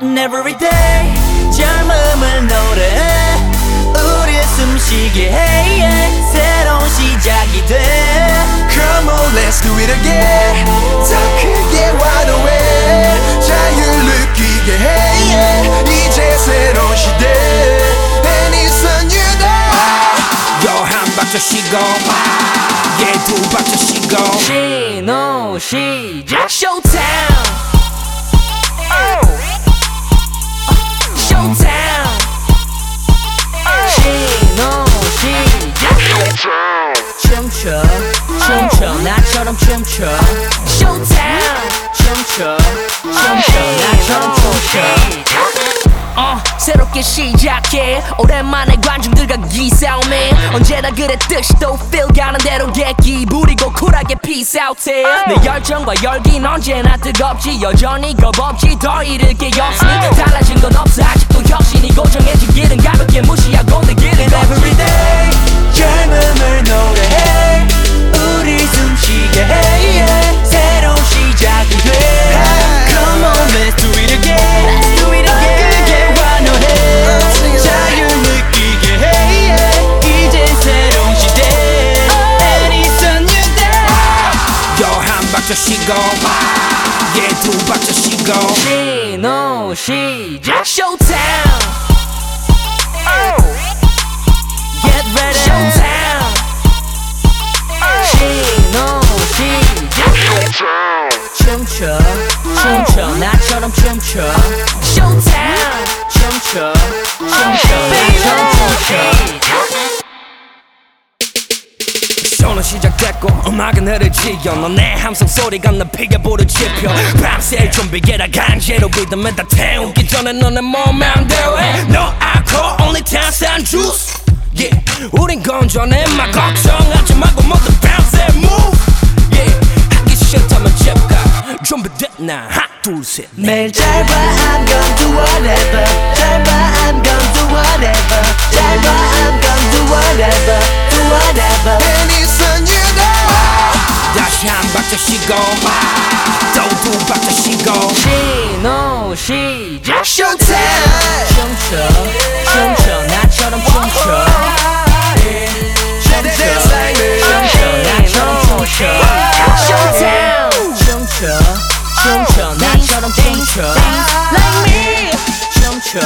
And every day 젊음을 노래해 우리 숨쉬게 해 새로운 시작이 돼 Come on let's do it again 더 크게 환호해 자율 느끼게 해 이제 새로운 시대 And it's a new day 여한 박자 쉬고 얘두 박자 쉬고 신호 시작 Showtime Showtime 춤춰 춤춰 나처럼 춤춰. Showtime 춤춰 춤춰 나처럼 춤춰. 어, 새롭게 시작해. 오랜만에 관중들과 기싸움해 언제나 그랬듯이 또 feel 가는 대로 객기 부리고 쿨하게 peace out 해내 열정과 열긴 언제나 뜨겁지. 여전히 겁없지 더 잃을 게 없으니 달라진 여한 박자 쉬고 얘두 박자 쉬고 신호 시작 Showtime Get ready Showtime 신호 시작 춤춰 춤춰 나처럼 춤춰 Showtime 춤춰 춤춰 쇼는 시작됐고 음악은 흐르지요 너내 함성 소리가 나 피게 부르지펴 밤새 준비해라 강제로 리듬에 다 태우기 전에 너네 몸에 안 대해 No alcohol only 탄산 주스 yeah. 우린 건전해 막 걱정하지 말고 모두 bounce and move yeah. 하기 싫다면 집가 준비됐나 하나 둘셋 매일 짧아 I'm gonna do whatever 짧아 I'm 다시 한 박자 쉬고 또 두 박자 쉬고 신호 시작 Showtime 춤춰 춤춰 나처럼 춤춰 Dance like this 춤춰 나처럼 춤춰 Showtime 춤춰 춤춰 나처럼 춤춰 Like me 춤춰